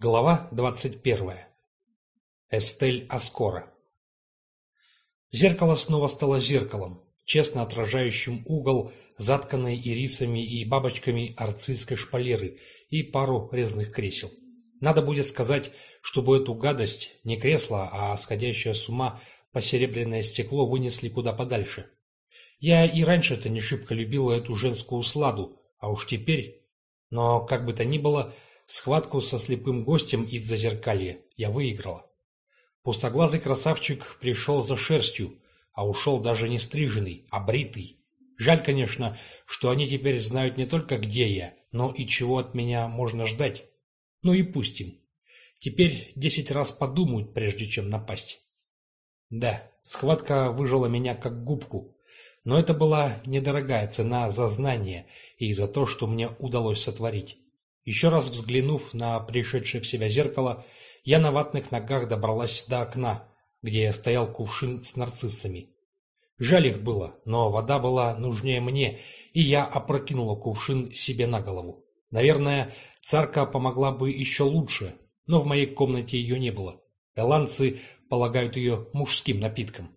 Глава двадцать первая. Эстель Аскора. Зеркало снова стало зеркалом, честно отражающим угол, затканной ирисами и бабочками арцистской шпалеры и пару резных кресел. Надо будет сказать, чтобы эту гадость, не кресло, а сходящее с ума посеребряное стекло вынесли куда подальше. Я и раньше-то не шибко любила эту женскую сладу, а уж теперь... Но, как бы то ни было, Схватку со слепым гостем из-за зеркалья я выиграла. Пустоглазый красавчик пришел за шерстью, а ушел даже не стриженный, а бритый. Жаль, конечно, что они теперь знают не только где я, но и чего от меня можно ждать. Ну и пусть им. Теперь десять раз подумают, прежде чем напасть. Да, схватка выжила меня как губку. Но это была недорогая цена за знание и за то, что мне удалось сотворить. Еще раз взглянув на пришедшее в себя зеркало, я на ватных ногах добралась до окна, где стоял кувшин с нарциссами. Жаль их было, но вода была нужнее мне, и я опрокинула кувшин себе на голову. Наверное, царка помогла бы еще лучше, но в моей комнате ее не было. Эланцы полагают ее мужским напитком.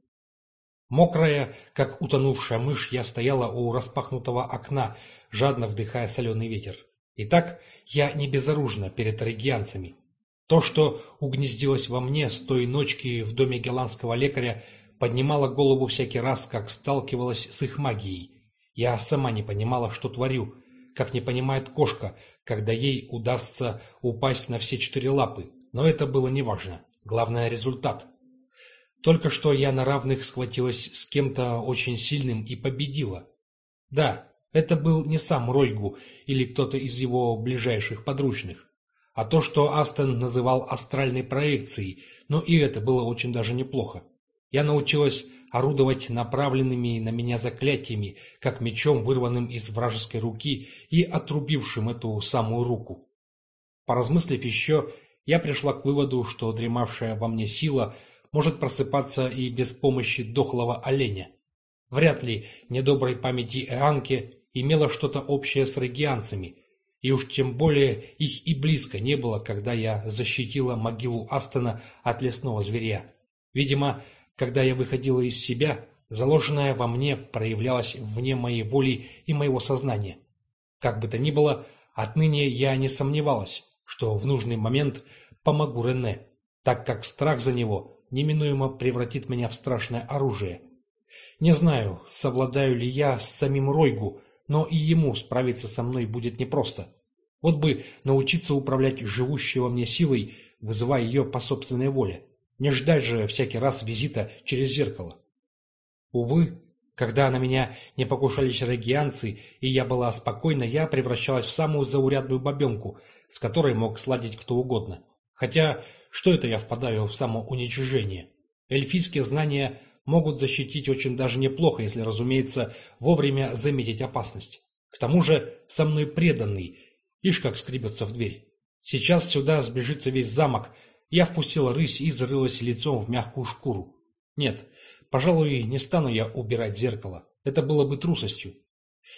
Мокрая, как утонувшая мышь, я стояла у распахнутого окна, жадно вдыхая соленый ветер. Итак, я не безоружна перед регианцами. То, что угнездилось во мне с той ночки в доме голландского лекаря, поднимало голову всякий раз, как сталкивалась с их магией. Я сама не понимала, что творю, как не понимает кошка, когда ей удастся упасть на все четыре лапы, но это было неважно. Главное – результат. Только что я на равных схватилась с кем-то очень сильным и победила. Да, это был не сам Ройгу или кто-то из его ближайших подручных, а то, что Астон называл астральной проекцией, но и это было очень даже неплохо. Я научилась орудовать направленными на меня заклятиями, как мечом, вырванным из вражеской руки и отрубившим эту самую руку. Поразмыслив еще, я пришла к выводу, что дремавшая во мне сила может просыпаться и без помощи дохлого оленя. Вряд ли недоброй памяти Эанке имела что-то общее с регианцами, и уж тем более их и близко не было, когда я защитила могилу Астона от лесного зверя. Видимо, когда я выходила из себя, заложенное во мне проявлялось вне моей воли и моего сознания. Как бы то ни было, отныне я не сомневалась, что в нужный момент помогу Рене, так как страх за него неминуемо превратит меня в страшное оружие. Не знаю, совладаю ли я с самим Ройгу, но и ему справиться со мной будет непросто. Вот бы научиться управлять живущей во мне силой, вызывая ее по собственной воле. Не ждать же всякий раз визита через зеркало. Увы, когда на меня не покушались регианцы, и я была спокойна, я превращалась в самую заурядную бабенку, с которой мог сладить кто угодно. Хотя, что это я впадаю в самоуничижение? Эльфийские знания могут защитить очень даже неплохо, если, разумеется, вовремя заметить опасность. К тому же со мной преданный, ишь как скребется в дверь. Сейчас сюда сбежится весь замок, я впустила рысь и зарылась лицом в мягкую шкуру. Нет, пожалуй, не стану я убирать зеркало, это было бы трусостью.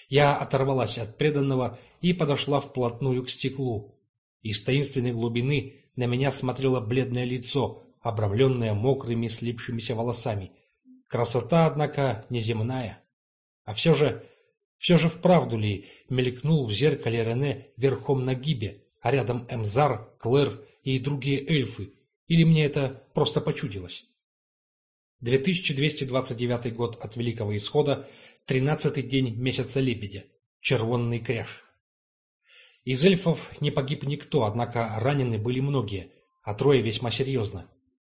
Я оторвалась от преданного и подошла вплотную к стеклу. Из таинственной глубины на меня смотрело бледное лицо, обрамленное мокрыми слипшимися волосами. Красота, однако, неземная. А все же, все же вправду ли мелькнул в зеркале Рене верхом на гибе, а рядом Эмзар, Клэр и другие эльфы, или мне это просто почудилось? 2229 год от Великого Исхода, 13-й день месяца Лебедя, червонный кряж. Из эльфов не погиб никто, однако ранены были многие, а трое весьма серьезно.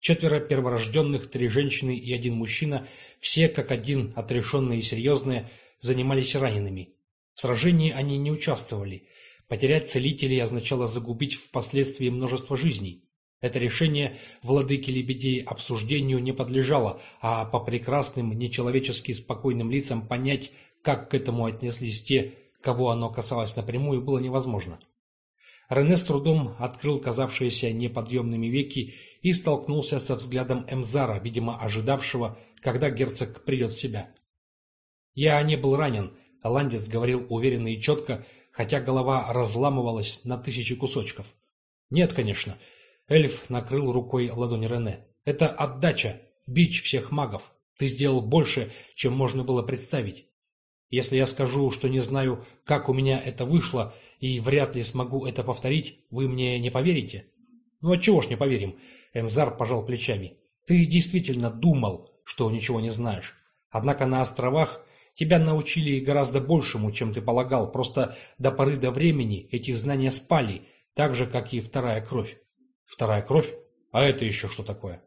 Четверо перворожденных, три женщины и один мужчина, все как один отрешенные и серьезные, занимались ранеными. В сражении они не участвовали. Потерять целителей означало загубить впоследствии множество жизней. Это решение владыки лебедей обсуждению не подлежало, а по прекрасным, нечеловечески спокойным лицам понять, как к этому отнеслись те, кого оно касалось напрямую, было невозможно. Рене с трудом открыл казавшиеся неподъемными веки и столкнулся со взглядом Эмзара, видимо, ожидавшего, когда герцог придет в себя. «Я не был ранен», — голландец говорил уверенно и четко, хотя голова разламывалась на тысячи кусочков. Нет, конечно. Эльф накрыл рукой ладонь Рене. Это отдача, бич всех магов. Ты сделал больше, чем можно было представить. Если я скажу, что не знаю, как у меня это вышло, и вряд ли смогу это повторить, вы мне не поверите? Ну отчего ж не поверим? Эмзар пожал плечами. Ты действительно думал, что ничего не знаешь. Однако на островах тебя научили гораздо большему, чем ты полагал. Просто до поры до времени эти знания спали, так же, как и вторая кровь. Вторая кровь? А это еще что такое?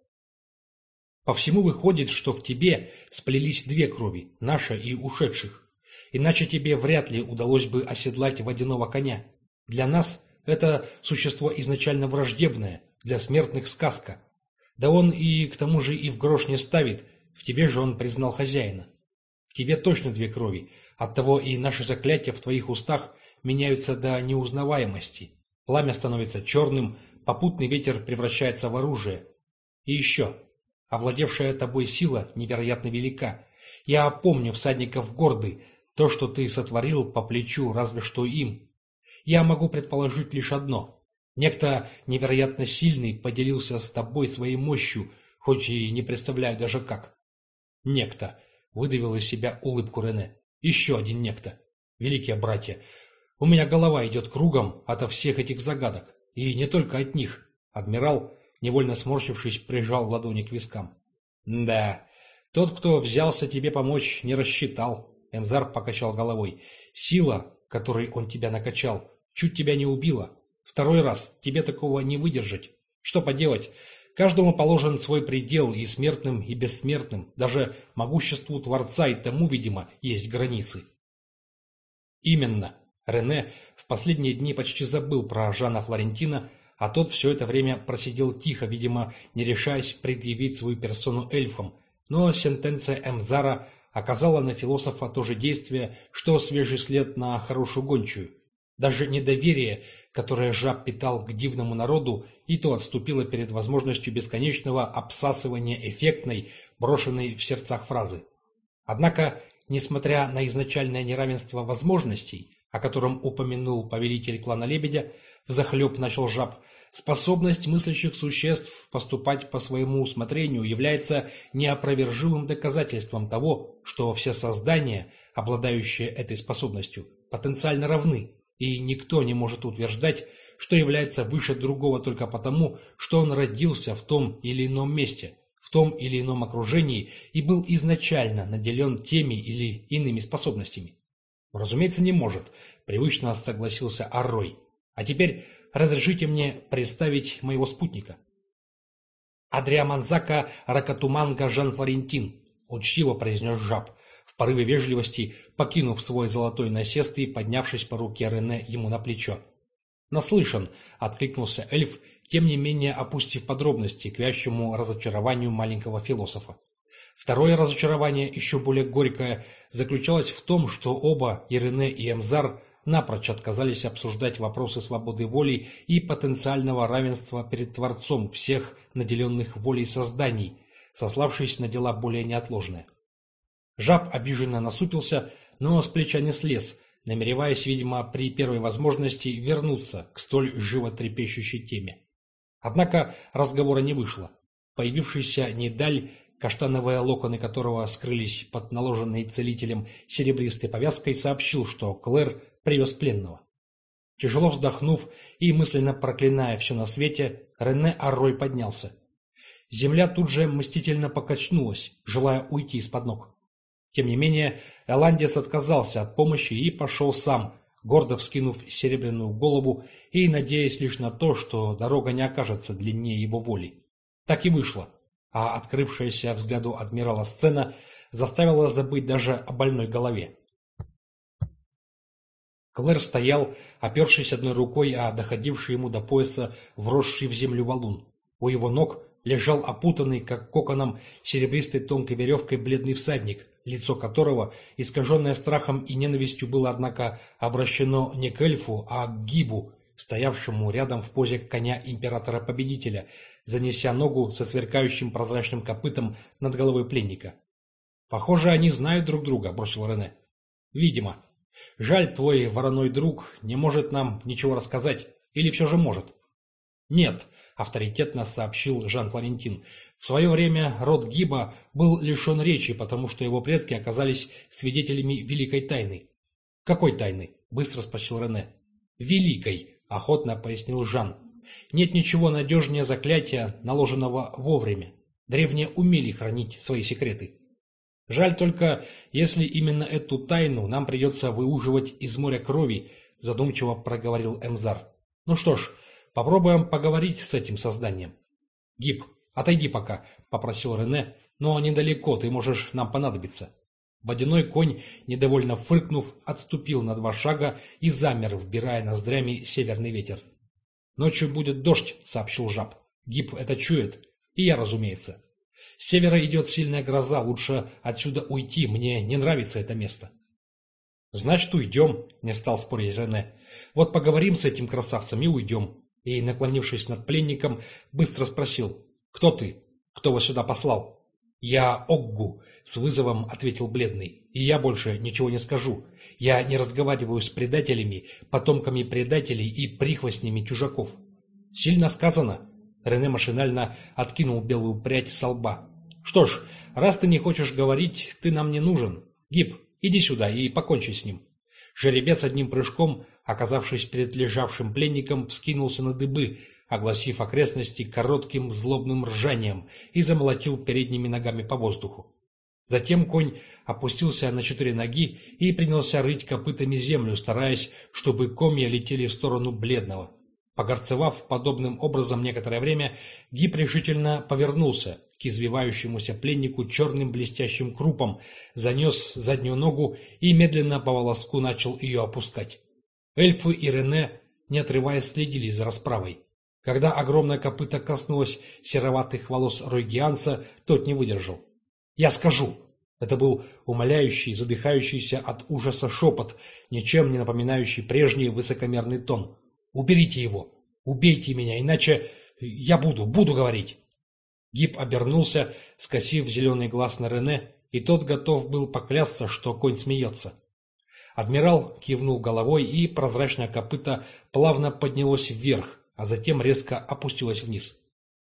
По всему выходит, что в тебе сплелись две крови, наша и ушедших. Иначе тебе вряд ли удалось бы оседлать водяного коня. Для нас это существо изначально враждебное, для смертных сказка. Да он и к тому же и в грош не ставит, в тебе же он признал хозяина. В тебе точно две крови, оттого и наши заклятия в твоих устах меняются до неузнаваемости. Пламя становится черным, попутный ветер превращается в оружие. И еще, овладевшая тобой сила невероятно велика. Я помню всадников горды, то, что ты сотворил по плечу, разве что им. Я могу предположить лишь одно. Некто невероятно сильный поделился с тобой своей мощью, хоть и не представляю даже как. Некто. Выдавил из себя улыбку Рене. Еще один некто. Великие братья, у меня голова идет кругом ото всех этих загадок. И не только от них. Адмирал, невольно сморщившись, прижал ладони к вискам. Да, тот, кто взялся тебе помочь, не рассчитал. Эмзар покачал головой. «Сила, которой он тебя накачал, чуть тебя не убила. Второй раз тебе такого не выдержать. Что поделать? Каждому положен свой предел, и смертным, и бессмертным. Даже могуществу Творца и тому, видимо, есть границы». Именно. Рене в последние дни почти забыл про Жана Флорентина, а тот все это время просидел тихо, видимо, не решаясь предъявить свою персону эльфам. Но сентенция Эмзара оказала на философа то же действие, что свежий след на хорошую гончую. Даже недоверие, которое жаб питал к дивному народу, и то отступило перед возможностью бесконечного обсасывания эффектной, брошенной в сердцах фразы. Однако, несмотря на изначальное неравенство возможностей, о котором упомянул повелитель клана Лебедя, взахлеб начал жаб, Способность мыслящих существ поступать по своему усмотрению является неопровержимым доказательством того, что все создания, обладающие этой способностью, потенциально равны, и никто не может утверждать, что является выше другого только потому, что он родился в том или ином месте, в том или ином окружении и был изначально наделен теми или иными способностями. Разумеется, не может, привычно согласился Аррой. А теперь разрешите мне представить моего спутника. Адриаманзака Ракатуманга Жан Флорентин, учтиво произнес жаб, в порыве вежливости, покинув свой золотой насест и поднявшись по руке Рене ему на плечо. «Наслышан», — откликнулся эльф, тем не менее опустив подробности к вящему разочарованию маленького философа. Второе разочарование, еще более горькое, заключалось в том, что оба, и Рене, и Эмзар, напрочь отказались обсуждать вопросы свободы воли и потенциального равенства перед Творцом всех наделенных волей созданий, сославшись на дела более неотложные. Жаб обиженно насупился, но с плеча не слез, намереваясь, видимо, при первой возможности вернуться к столь животрепещущей теме. Однако разговора не вышло. Появившийся Недаль, каштановые локоны которого скрылись под наложенной целителем серебристой повязкой, сообщил, что Клэр привез пленного. Тяжело вздохнув и мысленно проклиная все на свете, Рене Аррой поднялся. Земля тут же мстительно покачнулась, желая уйти из-под ног. Тем не менее, Эландец отказался от помощи и пошел сам, гордо вскинув серебряную голову и надеясь лишь на то, что дорога не окажется длиннее его воли. Так и вышло, а открывшаяся взгляду адмирала сцена заставила забыть даже о больной голове. Клэр стоял, опершись одной рукой о доходивший ему до пояса вросший в землю валун. У его ног лежал опутанный, как коконом, серебристой тонкой веревкой бледный всадник, лицо которого, искаженное страхом и ненавистью, было, однако, обращено не к эльфу, а к гибу, стоявшему рядом в позе коня императора-победителя, занеся ногу со сверкающим прозрачным копытом над головой пленника. «Похоже, они знают друг друга», — бросил Рене. «Видимо», Жаль, твой вороной друг не может нам ничего рассказать. Или все же может? «Нет», — авторитетно сообщил Жан-Флорентин. «В свое время род Гиба был лишен речи, потому что его предки оказались свидетелями великой тайны». «Какой тайны?» — быстро спросил Рене. «Великой», — охотно пояснил Жан. «Нет ничего надежнее заклятия, наложенного вовремя. Древние умели хранить свои секреты». «Жаль только, если именно эту тайну нам придется выуживать из моря крови», — задумчиво проговорил Эмзар. «Ну что ж, Попробуем поговорить с этим созданием. Гиб, отойди пока, попросил Рене, но недалеко, ты можешь нам понадобиться. Водяной конь, недовольно фыркнув, отступил на два шага и замер, вбирая ноздрями северный ветер. «Ночью будет дождь», — сообщил жаб. «Гиб это чует. И я, разумеется. С севера идет сильная гроза, лучше отсюда уйти, мне не нравится это место». «Значит, уйдем», — не стал спорить Рене. «Вот поговорим с этим красавцем и уйдем и, наклонившись над пленником, быстро спросил «Кто ты? Кто вас сюда послал?» «Я Оггу», — с вызовом ответил бледный, — «и я больше ничего не скажу. Я не разговариваю с предателями, потомками предателей и прихвостнями чужаков». «Сильно сказано», — Рене машинально откинул белую прядь со лба. «Что ж, раз ты не хочешь говорить, ты нам не нужен. Гиб, иди сюда и покончи с ним». Жеребец одним прыжком оказавшись перед лежавшим пленником, вскинулся на дыбы, огласив окрестности коротким злобным ржанием и замолотил передними ногами по воздуху. Затем конь опустился на четыре ноги и принялся рыть копытами землю, стараясь, чтобы комья летели в сторону бледного. Погорцевав подобным образом некоторое время, Гип решительно повернулся к извивающемуся пленнику черным блестящим крупом, занес заднюю ногу и медленно по волоску начал ее опускать. Эльфы и Рене, не отрываясь, следили за расправой. Когда огромное копыто коснулось сероватых волос Ройгианца, тот не выдержал. «Я скажу!» Это был умоляющий, задыхающийся от ужаса шепот, ничем не напоминающий прежний высокомерный тон. «Уберите его! Убейте меня, иначе я буду, буду говорить!» Гиб обернулся, скосив зеленый глаз на Рене, и тот готов был поклясться, что конь смеется. Адмирал кивнул головой, и прозрачное копыто плавно поднялось вверх, а затем резко опустилось вниз.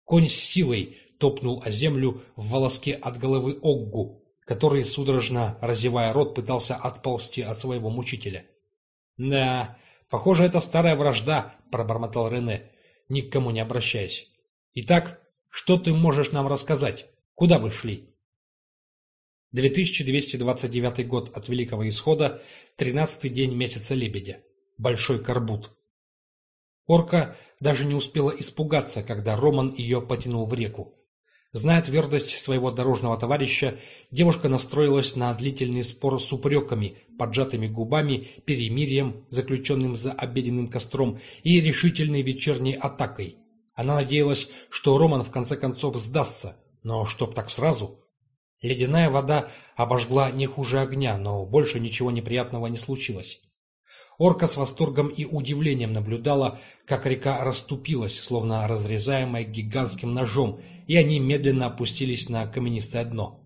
Конь с силой топнул о землю в волоске от головы Оггу, который, судорожно разевая рот, пытался отползти от своего мучителя. «Да, похоже, это старая вражда», — пробормотал Рене, ни к кому не обращаясь. «Итак, что ты можешь нам рассказать? Куда вы шли?» 2229 год от Великого Исхода, 13-й день месяца Лебедя. Большой Карбут. Орка даже не успела испугаться, когда Роман ее потянул в реку. Зная твердость своего дорожного товарища, девушка настроилась на длительный спор с упреками, поджатыми губами, перемирием, заключенным за обеденным костром, и решительной вечерней атакой. Она надеялась, что Роман в конце концов сдастся, но чтоб так сразу... Ледяная вода обожгла не хуже огня, но больше ничего неприятного не случилось. Орка с восторгом и удивлением наблюдала, как река расступилась, словно разрезаемая гигантским ножом, и они медленно опустились на каменистое дно.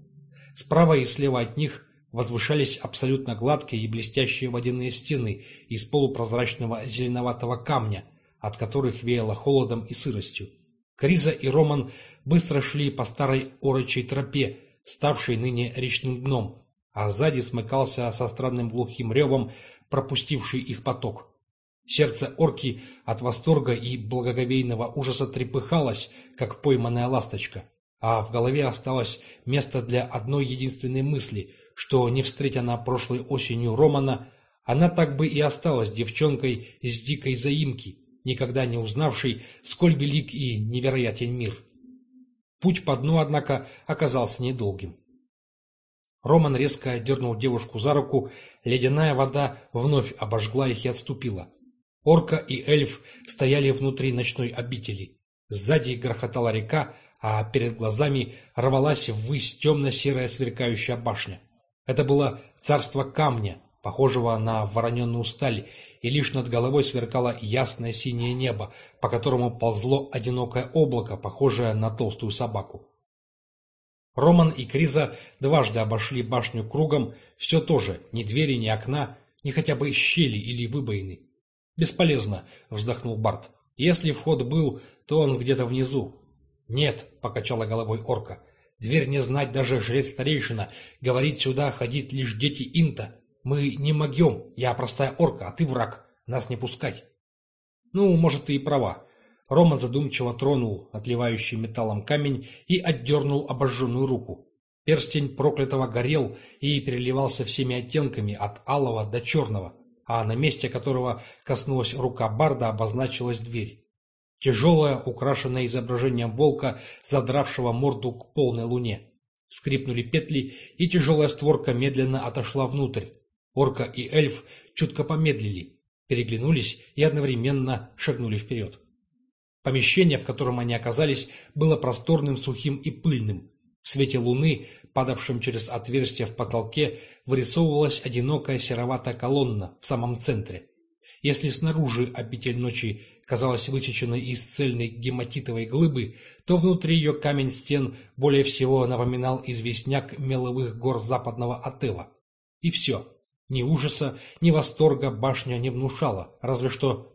Справа и слева от них возвышались абсолютно гладкие и блестящие водяные стены из полупрозрачного зеленоватого камня, от которых веяло холодом и сыростью. Криза и Роман быстро шли по старой орочей тропе, ставший ныне речным дном, а сзади смыкался со странным глухим ревом, пропустивший их поток. Сердце орки от восторга и благоговейного ужаса трепыхалось, как пойманная ласточка, а в голове осталось место для одной единственной мысли, что, не встретя на прошлой осенью Романа, она так бы и осталась девчонкой из дикой заимки, никогда не узнавшей, сколь велик и невероятен мир. Путь по дну, однако, оказался недолгим. Роман резко дернул девушку за руку, ледяная вода вновь обожгла их и отступила. Орка и эльф стояли внутри ночной обители. Сзади грохотала река, а перед глазами рвалась ввысь темно-серая сверкающая башня. Это было царство камня, похожего на вороненную сталь, и лишь над головой сверкало ясное синее небо, по которому ползло одинокое облако, похожее на толстую собаку. Роман и Криза дважды обошли башню кругом, все тоже, ни двери, ни окна, ни хотя бы щели или выбоины. «Бесполезно», — вздохнул Барт. Если вход был, то он где-то внизу. Нет, покачала головой орка. Дверь не знать даже жрец-старейшина. Говорит, сюда ходить лишь дети Инта. Мы не могем. Я простая орка, а ты враг. Нас не пускать. Ну, может, ты и права. Рома задумчиво тронул отливающий металлом камень и отдернул обожженную руку. Перстень проклятого горел и переливался всеми оттенками от алого до черного, а на месте которого коснулась рука Барда обозначилась дверь. Тяжелая, украшенная изображением волка, задравшего морду к полной луне. Скрипнули петли, и тяжелая створка медленно отошла внутрь. Орка и эльф чутко помедлили, переглянулись и одновременно шагнули вперед. Помещение, в котором они оказались, было просторным, сухим и пыльным. В свете луны, падавшем через отверстие в потолке, вырисовывалась одинокая сероватая колонна в самом центре. Если снаружи обитель ночи казалась высеченной из цельной гематитовой глыбы, то внутри ее камень стен более всего напоминал известняк меловых гор западного Атева. И все. Ни ужаса, ни восторга башня не внушала, разве что...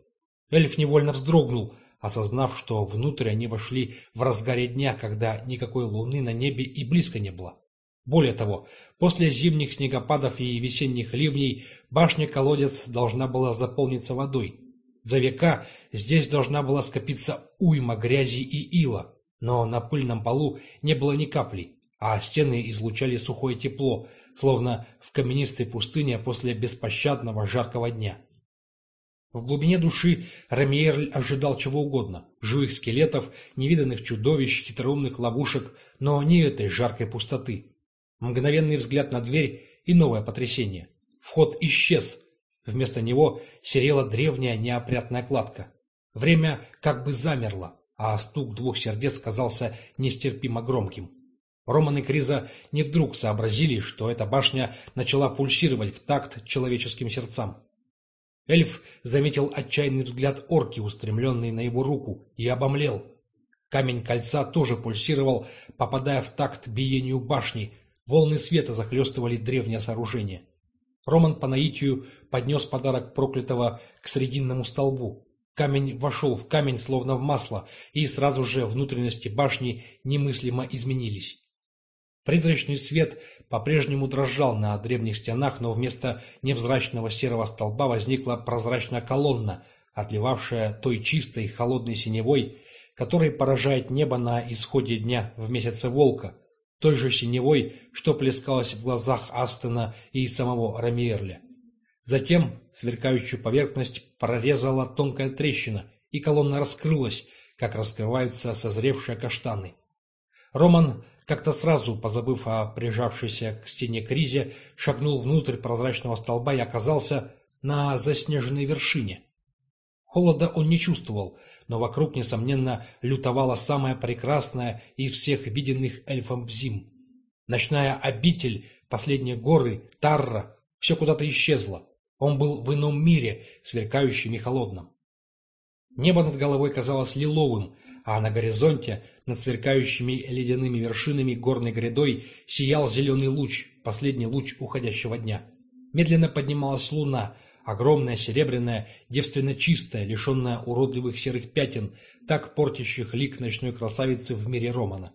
Эльф невольно вздрогнул, осознав, что внутрь они вошли в разгаре дня, когда никакой луны на небе и близко не было. Более того, после зимних снегопадов и весенних ливней башня-колодец должна была заполниться водой. За века здесь должна была скопиться уйма грязи и ила, но на пыльном полу не было ни капли, а стены излучали сухое тепло, словно в каменистой пустыне после беспощадного жаркого дня. В глубине души Рамиерль ожидал чего угодно – живых скелетов, невиданных чудовищ, хитроумных ловушек, но не этой жаркой пустоты. Мгновенный взгляд на дверь и новое потрясение. Вход исчез. Вместо него серела древняя неопрятная кладка. Время как бы замерло, а стук двух сердец казался нестерпимо громким. Роман и Криза не вдруг сообразили, что эта башня начала пульсировать в такт человеческим сердцам. Эльф заметил отчаянный взгляд орки, устремленный на его руку, и обомлел. Камень кольца тоже пульсировал, попадая в такт биению башни. Волны света захлестывали древнее сооружение. Роман по наитию поднес подарок проклятого к срединному столбу. Камень вошел в камень, словно в масло, и сразу же внутренности башни немыслимо изменились. Призрачный свет по-прежнему дрожал на древних стенах, но вместо невзрачного серого столба возникла прозрачная колонна, отливавшая той чистой холодной синевой, которой поражает небо на исходе дня в месяце волка, той же синевой, что плескалась в глазах Астена и самого Рамиерля. Затем сверкающую поверхность прорезала тонкая трещина, и колонна раскрылась, как раскрываются созревшие каштаны. Роман как-то сразу, позабыв о прижавшейся к стене кризе, шагнул внутрь прозрачного столба и оказался на заснеженной вершине. Холода он не чувствовал, но вокруг, несомненно, лютовала самая прекрасная из всех виденных эльфом зим. Ночная обитель, последние горы, Тарра — все куда-то исчезло. Он был в ином мире, сверкающим и холодным. Небо над головой казалось лиловым, а на горизонте, над сверкающими ледяными вершинами горной грядой, сиял зеленый луч, последний луч уходящего дня. Медленно поднималась луна, огромная, серебряная, девственно чистая, лишенная уродливых серых пятен, так портящих лик ночной красавицы в мире Романа.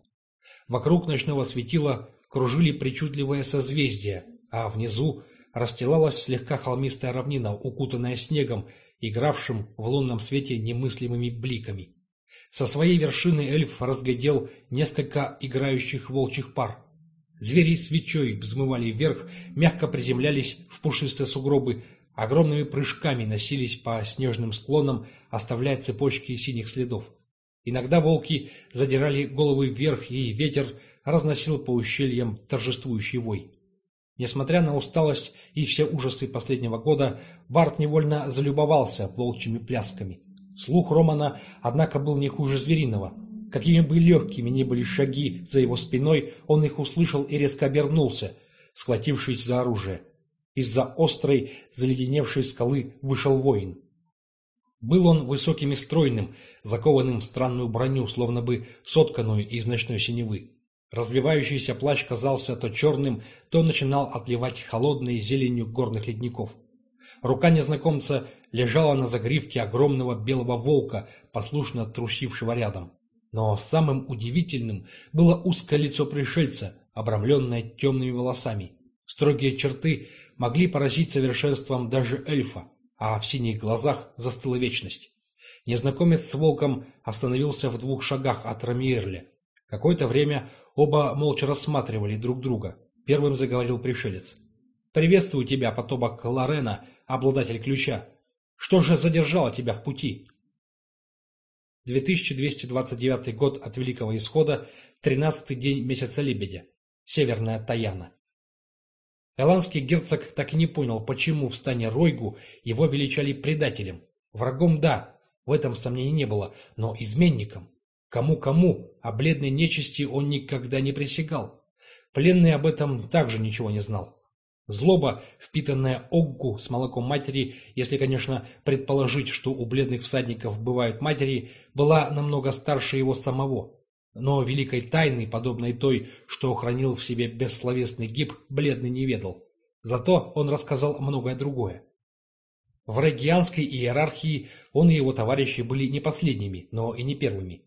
Вокруг ночного светила кружили причудливые созвездия, а внизу расстилалась слегка холмистая равнина, укутанная снегом, игравшим в лунном свете немыслимыми бликами. Со своей вершины эльф разглядел несколько играющих волчьих пар. Звери свечой взмывали вверх, мягко приземлялись в пушистые сугробы, огромными прыжками носились по снежным склонам, оставляя цепочки синих следов. Иногда волки задирали головы вверх, и ветер разносил по ущельям торжествующий вой. Несмотря на усталость и все ужасы последнего года, Барт невольно залюбовался волчьими плясками. Слух Романа, однако, был не хуже звериного. Какими бы легкими ни были шаги за его спиной, он их услышал и резко обернулся, схватившись за оружие. Из-за острой, заледеневшей скалы вышел воин. Был он высоким и стройным, закованным в странную броню, словно бы сотканную из ночной синевы. Развивающийся плащ казался то черным, то начинал отливать холодной зеленью горных ледников. Рука незнакомца лежала на загривке огромного белого волка, послушно трусившего рядом. Но самым удивительным было узкое лицо пришельца, обрамленное темными волосами. Строгие черты могли поразить совершенством даже эльфа, а в синих глазах застыла вечность. Незнакомец с волком остановился в двух шагах от Рамиерля. Какое-то время оба молча рассматривали друг друга. Первым заговорил пришелец. «Приветствую тебя, потомок Лорена, обладатель ключа. Что же задержало тебя в пути?» 2229 год от Великого Исхода, 13-й день месяца Лебедя. Северная Таяна. Эландский герцог так и не понял, почему в стане Ройгу его величали предателем. Врагом – да, в этом сомнений не было, но изменником. Кому-кому, а бледной нечисти он никогда не присягал. Пленный об этом также ничего не знал. Злоба, впитанная Оггу с молоком матери, если, конечно, предположить, что у бледных всадников бывают матери, была намного старше его самого. Но великой тайны, подобной той, что хранил в себе бессловесный гиб, бледный не ведал. Зато он рассказал многое другое. В регианской иерархии он и его товарищи были не последними, но и не первыми.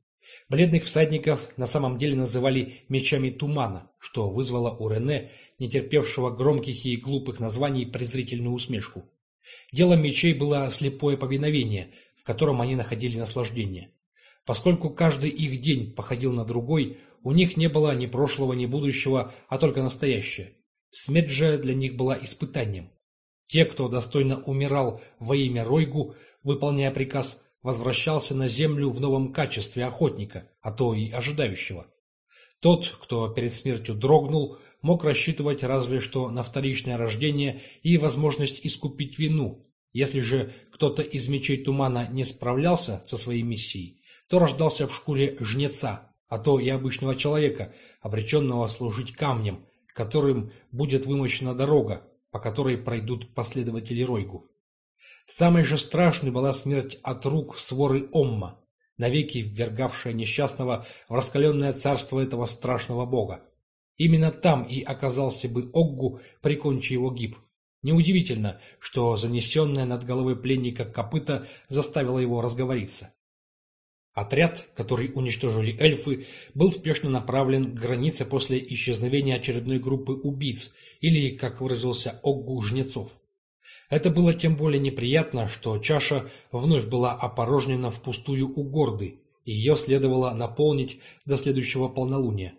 Бледных всадников на самом деле называли «мечами тумана», что вызвало у Рене не терпевшего громких и глупых названий, презрительную усмешку. Делом мечей было слепое повиновение, в котором они находили наслаждение. Поскольку каждый их день походил на другой, у них не было ни прошлого, ни будущего, а только настоящее. Смерть же для них была испытанием. Те, кто достойно умирал во имя Ройгу, выполняя приказ, возвращался на землю в новом качестве охотника, а то и ожидающего. Тот, кто перед смертью дрогнул, мог рассчитывать разве что на вторичное рождение и возможность искупить вину. Если же кто-то из мечей тумана не справлялся со своей миссией, то рождался в шкуре жнеца, а то и обычного человека, обреченного служить камнем, которым будет вымощена дорога, по которой пройдут последователи Ройгу. Самой же страшной была смерть от рук своры Омма, навеки ввергавшая несчастного в раскаленное царство этого страшного бога. Именно там и оказался бы Оггу, прикончи его гиб. Неудивительно, что занесенная над головой пленника копыта заставила его разговориться. Отряд, который уничтожили эльфы, был спешно направлен к границе после исчезновения очередной группы убийц, или, как выразился Оггу, жнецов. Это было тем более неприятно, что чаша вновь была опорожнена впустую у горды, и ее следовало наполнить до следующего полнолуния.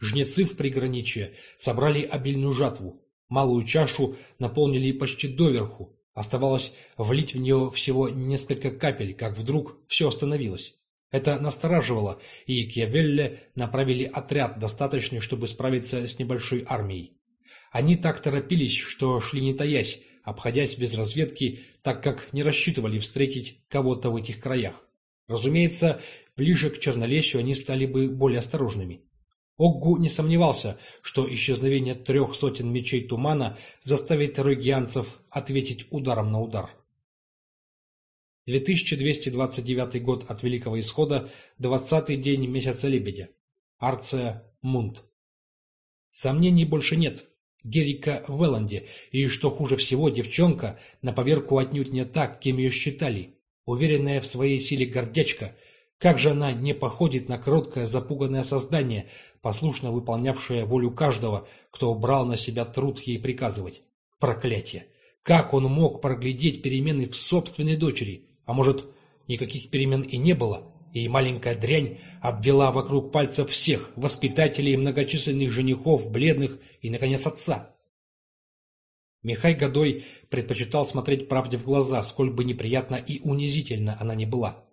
Жнецы в приграничье собрали обильную жатву, малую чашу наполнили почти доверху, оставалось влить в нее всего несколько капель, как вдруг все остановилось. Это настораживало, и Кьявелле направили отряд, достаточный, чтобы справиться с небольшой армией. Они так торопились, что шли не таясь, обходясь без разведки, так как не рассчитывали встретить кого-то в этих краях. Разумеется, ближе к Чернолесью они стали бы более осторожными. Оггу не сомневался, что исчезновение трех сотен мечей тумана заставит рогианцев ответить ударом на удар. 2229 год от Великого Исхода, 20-й день месяца Лебедя. Арция Мунт. Сомнений больше нет. Герика в и, что хуже всего, девчонка на поверку отнюдь не так, кем ее считали. Уверенная в своей силе гордячка, как же она не походит на кроткое запуганное создание, послушно выполнявшее волю каждого, кто брал на себя труд ей приказывать. Проклятие! Как он мог проглядеть перемены в собственной дочери? А может, никаких перемен и не было? и маленькая дрянь обвела вокруг пальцев всех воспитателей многочисленных женихов, бледных и, наконец, отца. Михай Годой предпочитал смотреть правде в глаза, сколь бы неприятно и унизительно она ни была.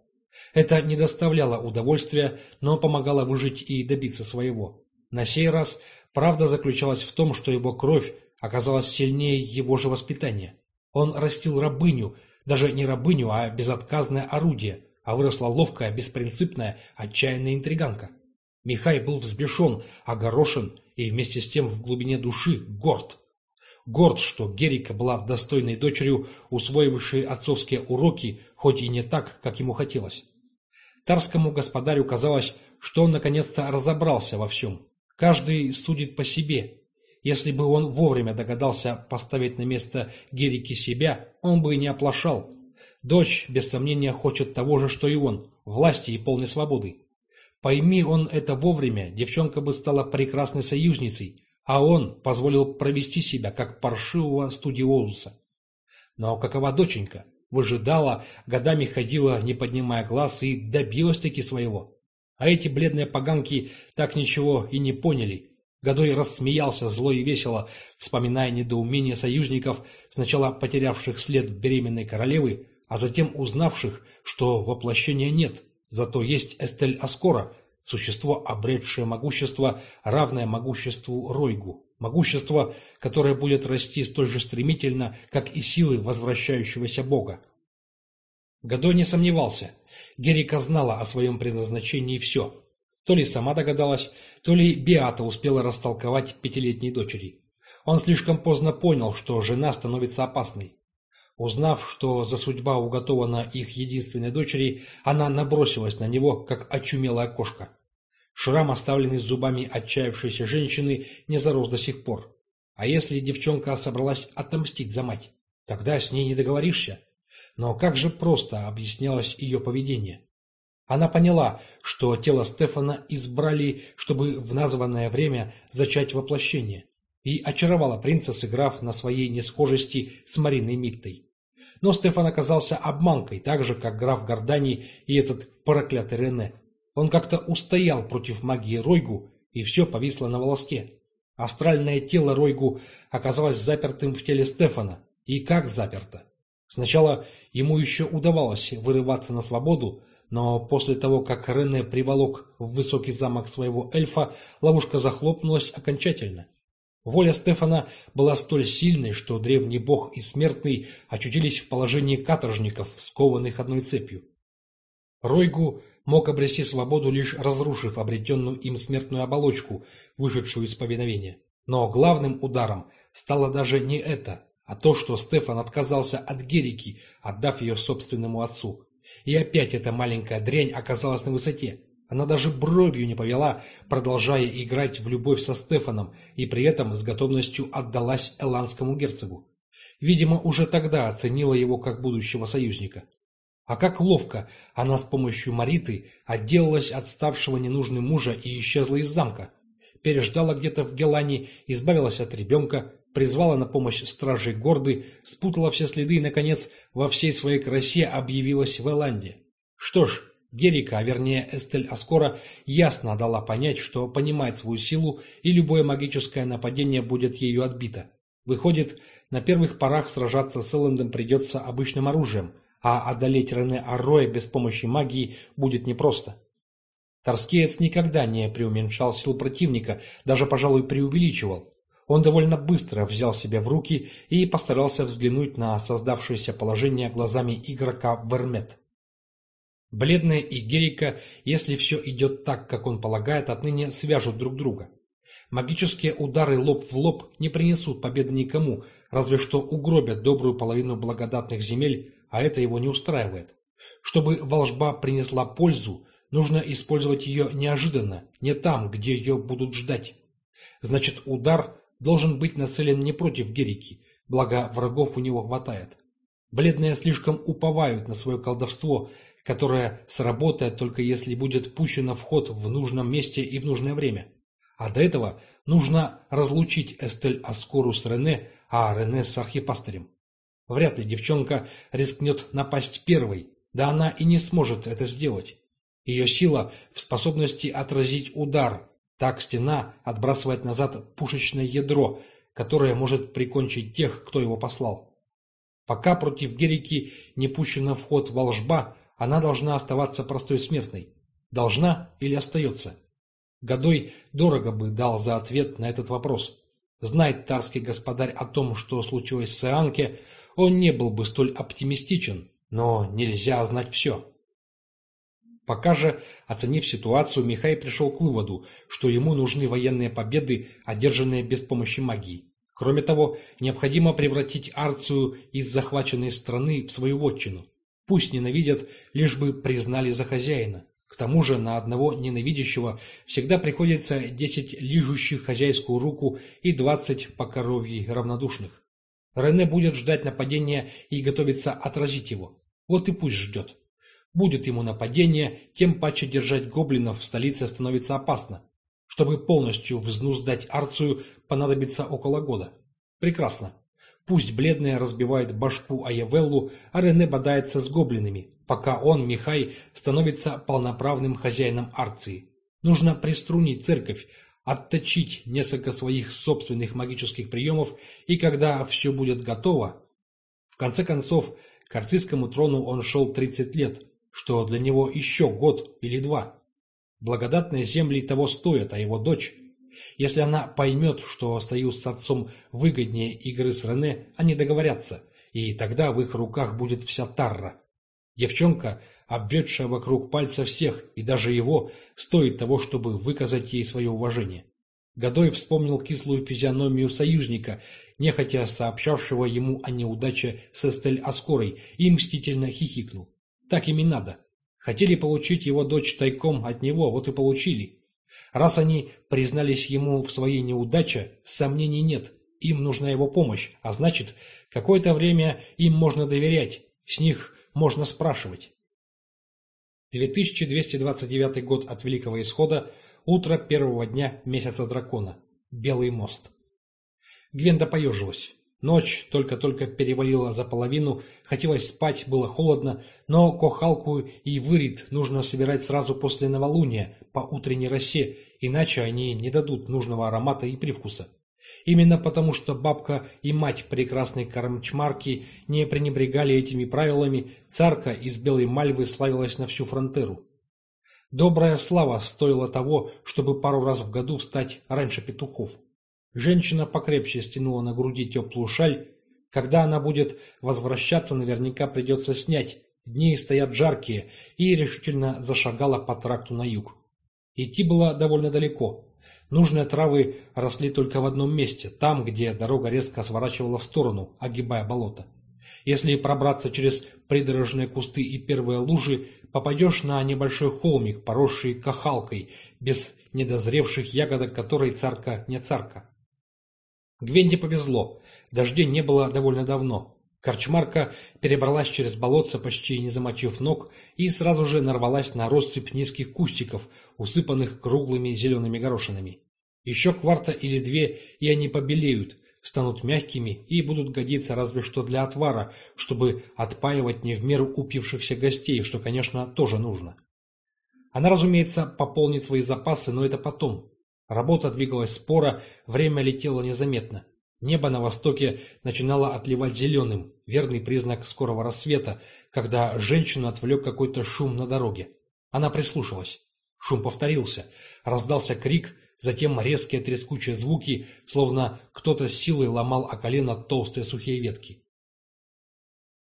Это не доставляло удовольствия, но помогало выжить и добиться своего. На сей раз правда заключалась в том, что его кровь оказалась сильнее его же воспитания. Он растил рабыню, даже не рабыню, а безотказное орудие, а выросла ловкая, беспринципная, отчаянная интриганка. Михай был взбешен, огорошен и вместе с тем в глубине души горд. Горд, что Герика была достойной дочерью, усвоившей отцовские уроки, хоть и не так, как ему хотелось. Тарскому господарю казалось, что он наконец-то разобрался во всем. Каждый судит по себе. Если бы он вовремя догадался поставить на место Герики себя, он бы не оплошал. Дочь, без сомнения, хочет того же, что и он, власти и полной свободы. Пойми он это вовремя, девчонка бы стала прекрасной союзницей, а он позволил провести себя, как паршивого студиозуса. Но какова доченька? Выжидала, годами ходила, не поднимая глаз, и добилась-таки своего. А эти бледные поганки так ничего и не поняли. Годой рассмеялся зло и весело, вспоминая недоумение союзников, сначала потерявших след беременной королевы, а затем узнавших, что воплощения нет, зато есть Эстель Аскора, существо, обретшее могущество, равное могуществу Ройгу, могущество, которое будет расти столь же стремительно, как и силы возвращающегося Бога. Годой не сомневался. Герика знала о своем предназначении все. То ли сама догадалась, то ли Беата успела растолковать пятилетней дочери. Он слишком поздно понял, что жена становится опасной. Узнав, что за судьба уготована их единственной дочери, она набросилась на него, как очумелая кошка. Шрам, оставленный зубами отчаявшейся женщины, не зарос до сих пор. А если девчонка собралась отомстить за мать? Тогда с ней не договоришься. Но как же просто объяснялось ее поведение? Она поняла, что тело Стефана избрали, чтобы в названное время зачать воплощение, и очаровала принца, сыграв на своей несхожести с Мариной Миттой. Но Стефан оказался обманкой, так же, как граф Гордани и этот проклятый Рене. Он как-то устоял против магии Ройгу, и все повисло на волоске. Астральное тело Ройгу оказалось запертым в теле Стефана. И как заперто? Сначала ему еще удавалось вырываться на свободу, но после того, как Рене приволок в высокий замок своего эльфа, ловушка захлопнулась окончательно. Воля Стефана была столь сильной, что древний бог и смертный очутились в положении каторжников, скованных одной цепью. Ройгу мог обрести свободу, лишь разрушив обретенную им смертную оболочку, вышедшую из повиновения. Но главным ударом стало даже не это, а то, что Стефан отказался от Герики, отдав ее собственному отцу. И опять эта маленькая дрянь оказалась на высоте. Она даже бровью не повела, продолжая играть в любовь со Стефаном, и при этом с готовностью отдалась эландскому герцогу. Видимо, уже тогда оценила его как будущего союзника. А как ловко она с помощью Мариты отделалась от ставшего ненужным мужа и исчезла из замка. Переждала где-то в Гелане, избавилась от ребенка, призвала на помощь стражей Горды, спутала все следы и, наконец, во всей своей красе объявилась в Эланде. Что ж, Герика, а вернее Эстель Аскора, ясно дала понять, что понимает свою силу, и любое магическое нападение будет ею отбито. Выходит, на первых порах сражаться с Эллендом придется обычным оружием, а одолеть Рене Арроя без помощи магии будет непросто. Торскеец никогда не преуменьшал сил противника, даже, пожалуй, преувеличивал. Он довольно быстро взял себя в руки и постарался взглянуть на создавшееся положение глазами игрока Вермет. Бледная и Герика, если все идет так, как он полагает, отныне свяжут друг друга. Магические удары лоб в лоб не принесут победы никому, разве что угробят добрую половину благодатных земель, а это его не устраивает. Чтобы волжба принесла пользу, нужно использовать ее неожиданно, не там, где ее будут ждать. Значит, удар должен быть нацелен не против Герики, благо врагов у него хватает. Бледные слишком уповают на свое колдовство, которая сработает только если будет пущена в ход в нужном месте и в нужное время. А до этого нужно разлучить Эстель Аскору с Рене, а Рене с архипастырем. Вряд ли девчонка рискнет напасть первой, да она и не сможет это сделать. Ее сила в способности отразить удар, так стена отбрасывает назад пушечное ядро, которое может прикончить тех, кто его послал. Пока против Герики не пущена в ход волжба, она должна оставаться простой смертной. Должна или остается? Годой дорого бы дал за ответ на этот вопрос. Знает тарский господарь о том, что случилось с Ианке, он не был бы столь оптимистичен, но нельзя знать все. Пока же, оценив ситуацию, Михай пришел к выводу, что ему нужны военные победы, одержанные без помощи магии. Кроме того, необходимо превратить Арцию из захваченной страны в свою вотчину. Пусть ненавидят, лишь бы признали за хозяина. К тому же на одного ненавидящего всегда приходится десять лижущих хозяйскую руку и двадцать по коровьей равнодушных. Рене будет ждать нападения и готовится отразить его. Вот и пусть ждет. Будет ему нападение, тем паче держать гоблинов в столице становится опасно. Чтобы полностью взнуздать Арцию, понадобится около года. Прекрасно. Пусть бледная разбивает башку Аявеллу, а Рене бодается с гоблинами, пока он, Михай, становится полноправным хозяином Арции. Нужно приструнить церковь, отточить несколько своих собственных магических приемов, и когда все будет готово... В конце концов, к арцийскому трону он шел 30 лет, что для него еще год или два. Благодатные земли того стоят, а его дочь... Если она поймет, что союз с отцом выгоднее игры с Рене, они договорятся, и тогда в их руках будет вся Тарра. Девчонка, обведшая вокруг пальца всех, и даже его, стоит того, чтобы выказать ей свое уважение. Годой вспомнил кислую физиономию союзника, нехотя сообщавшего ему о неудаче с Эстель Аскорой, и мстительно хихикнул. Так им и надо. Хотели получить его дочь тайком от него, вот и получили. Раз они признались ему в своей неудаче, сомнений нет, им нужна его помощь, а значит, какое-то время им можно доверять, с них можно спрашивать. 2229 год от Великого Исхода, утро первого дня месяца дракона. Белый мост. Гвенда поежилась. Ночь только-только перевалила за половину, хотелось спать, было холодно, но кохалку и вырит нужно собирать сразу после новолуния, по утренней росе, иначе они не дадут нужного аромата и привкуса. Именно потому, что бабка и мать прекрасной кормчмарки не пренебрегали этими правилами, царка из Белой Мальвы славилась на всю фронтеру. Добрая слава стоила того, чтобы пару раз в году встать раньше петухов. Женщина покрепче стянула на груди теплую шаль. Когда она будет возвращаться, наверняка придется снять. Дни стоят жаркие, и решительно зашагала по тракту на юг. Идти было довольно далеко. Нужные травы росли только в одном месте, там, где дорога резко сворачивала в сторону, огибая болото. Если пробраться через придорожные кусты и первые лужи, попадешь на небольшой холмик, поросший кахалкой, без недозревших ягодок которой царка не царка. Гвенде повезло. Дождей не было довольно давно. Корчмарка перебралась через болотце, почти не замочив ног, и сразу же нарвалась на россыпь низких кустиков, усыпанных круглыми зелеными горошинами. Еще кварта или две, и они побелеют, станут мягкими и будут годиться разве что для отвара, чтобы отпаивать не в меру упившихся гостей, что, конечно, тоже нужно. Она, разумеется, пополнит свои запасы, но это потом. Работа двигалась споро, время летело незаметно. Небо на востоке начинало отливать зеленым, верный признак скорого рассвета, когда женщину отвлек какой-то шум на дороге. Она прислушалась. Шум повторился. Раздался крик, затем резкие трескучие звуки, словно кто-то с силой ломал о колено толстые сухие ветки.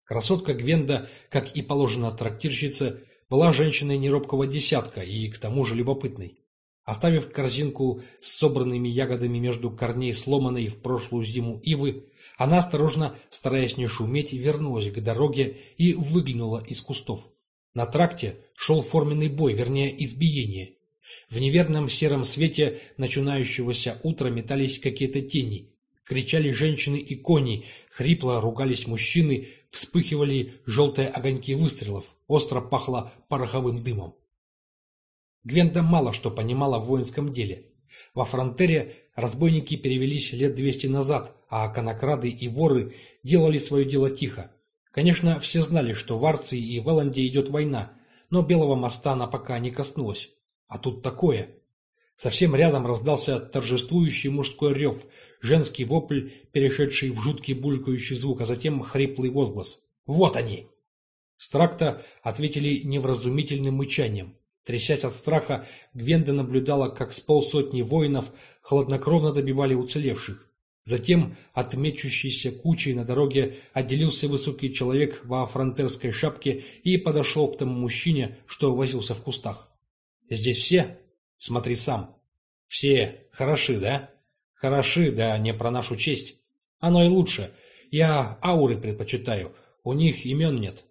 Красотка Гвенда, как и положено трактирщице, была женщиной неробкого десятка и к тому же любопытной. Оставив корзинку с собранными ягодами между корней сломанной в прошлую зиму ивы, она осторожно, стараясь не шуметь, вернулась к дороге и выглянула из кустов. На тракте шел форменный бой, вернее, избиение. В неверном сером свете начинающегося утра метались какие-то тени. Кричали женщины и кони, хрипло ругались мужчины, вспыхивали желтые огоньки выстрелов, остро пахло пороховым дымом. Гвенда мало что понимала в воинском деле. Во фронтере разбойники перевелись лет двести назад, а конокрады и воры делали свое дело тихо. Конечно, все знали, что в Арции и в Эланде идет война, но Белого моста она пока не коснулась. А тут такое. Совсем рядом раздался торжествующий мужской рев, женский вопль, перешедший в жуткий булькающий звук, а затем хриплый возглас. «Вот они!» С тракта ответили невразумительным мычанием. Трясясь от страха, Гвенда наблюдала, как с полсотни воинов хладнокровно добивали уцелевших. Затем от мечущейся кучей на дороге отделился высокий человек во фронтерской шапке и подошел к тому мужчине, что возился в кустах. «Здесь все? Смотри сам. Все хороши, да? Хороши, да не про нашу честь. Оно и лучше. Я ауры предпочитаю, у них имен нет.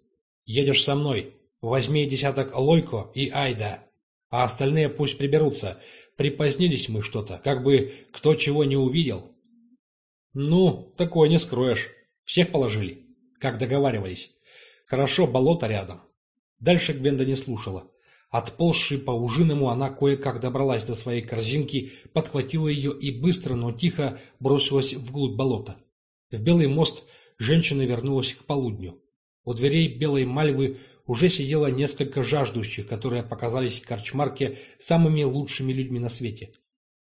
Едешь со мной, Возьми десяток лойко и айда. а остальные пусть приберутся. Припозднились мы что-то, как бы кто чего не увидел. Ну, такое не скроешь. Всех положили, как договаривались. Хорошо, болото рядом. Дальше Гвенда не слушала. Отползши по ужиному, она кое-как добралась до своей корзинки, подхватила ее и быстро, но тихо бросилась вглубь болота. В Белый мост женщина вернулась к полудню. У дверей Белой Мальвы уже сидело несколько жаждущих, которые показались корчмарке самыми лучшими людьми на свете.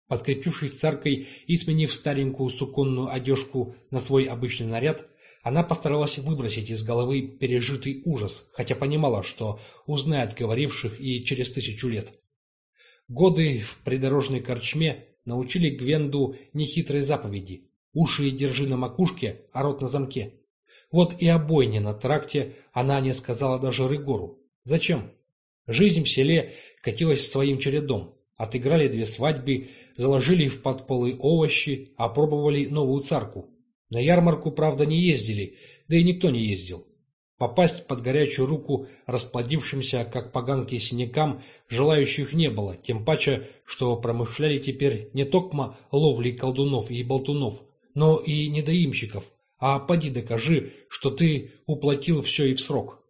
Подкрепившись царкой и сменив старенькую суконную одежку на свой обычный наряд, она постаралась выбросить из головы пережитый ужас, хотя понимала, что узнает говоривших и через тысячу лет. Годы в придорожной корчме научили Гвенду нехитрой заповеди «Уши держи на макушке, а рот на замке». Вот и обойне на тракте она не сказала даже Рыгору. Зачем? Жизнь в селе катилась своим чередом. Отыграли две свадьбы, заложили в подполы овощи, опробовали новую царку. На ярмарку, правда, не ездили, да и никто не ездил. Попасть под горячую руку расплодившимся, как поганки, синякам, желающих не было, тем паче, что промышляли теперь не токмо ловли колдунов и болтунов, но и недоимщиков, а поди докажи, что ты уплатил все и в срок.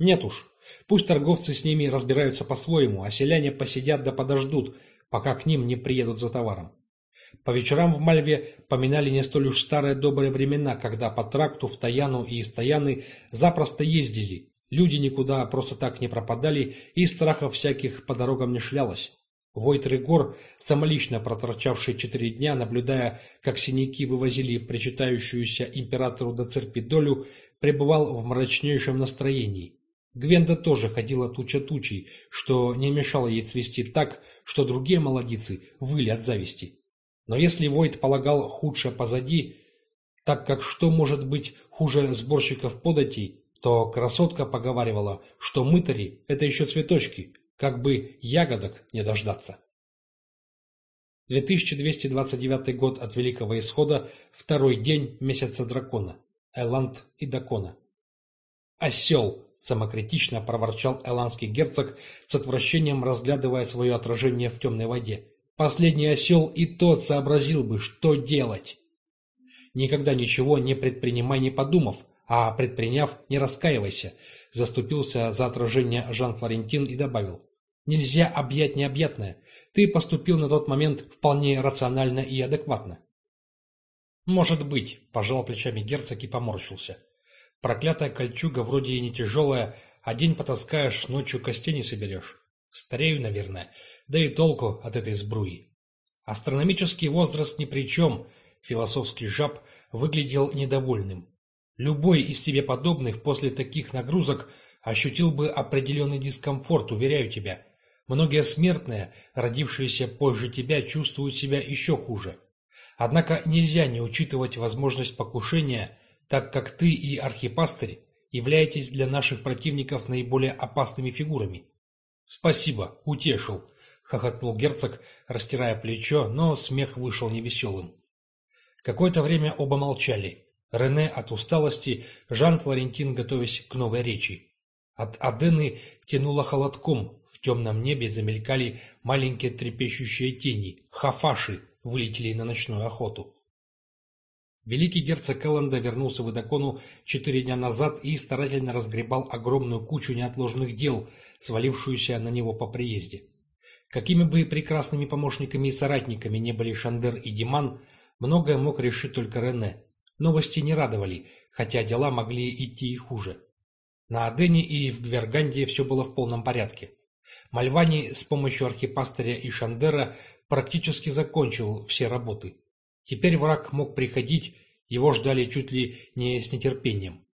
Нет уж, пусть торговцы с ними разбираются по-своему, а селяне посидят да подождут, пока к ним не приедут за товаром. По вечерам в Мальве поминали не столь уж старые добрые времена, когда по тракту в Таяну и из Таяны запросто ездили, люди никуда просто так не пропадали и страхов всяких по дорогам не шлялось. Войт Регор, самолично проторчавший четыре дня, наблюдая, как синяки вывозили причитающуюся императору до церкви долю, пребывал в мрачнейшем настроении. Гвенда тоже ходила туча тучей, что не мешало ей цвести так, что другие молодицы выли от зависти. Но если Войт полагал худшее позади, так как что может быть хуже сборщиков податей, то красотка поговаривала, что мытари – это еще цветочки, как бы ягодок не дождаться. 2229 год от Великого Исхода, второй день месяца дракона, Эланд и Дакона. «Осел!» – самокритично проворчал эландский герцог, с отвращением разглядывая свое отражение в темной воде. Последний осел и тот сообразил бы, что делать. Никогда ничего не предпринимай, не подумав, а предприняв, не раскаивайся, заступился за отражение Жан-Флорентин и добавил. Нельзя объять необъятное. Ты поступил на тот момент вполне рационально и адекватно. Может быть, пожал плечами герцог и поморщился. Проклятая кольчуга вроде и не тяжелая, а день потаскаешь, ночью костей не соберешь. Старею, наверное, да и толку от этой сбруи. Астрономический возраст ни при чем, философский жаб выглядел недовольным. Любой из себе подобных после таких нагрузок ощутил бы определенный дискомфорт, уверяю тебя. Многие смертные, родившиеся позже тебя, чувствуют себя еще хуже. Однако нельзя не учитывать возможность покушения, так как ты и архипастырь являетесь для наших противников наиболее опасными фигурами. «Спасибо, утешил», — хохотнул герцог, растирая плечо, но смех вышел невеселым. Какое-то время оба молчали. Рене от усталости, Жан-Флорентин готовясь к новой речи. От Адены тянуло холодком, в темном небе замелькали маленькие трепещущие тени, хафаши вылетели на ночную охоту. Великий герцог Элленда вернулся в Эдакону четыре дня назад и старательно разгребал огромную кучу неотложных дел, свалившуюся на него по приезде. Какими бы прекрасными помощниками и соратниками не были Шандер и Диман, многое мог решить только Рене. Новости не радовали, хотя дела могли идти и хуже. На Адене и в Гверганде все было в полном порядке. Мальвани с помощью архипастыря и Шандера практически закончил все работы. Теперь враг мог приходить, его ждали чуть ли не с нетерпением.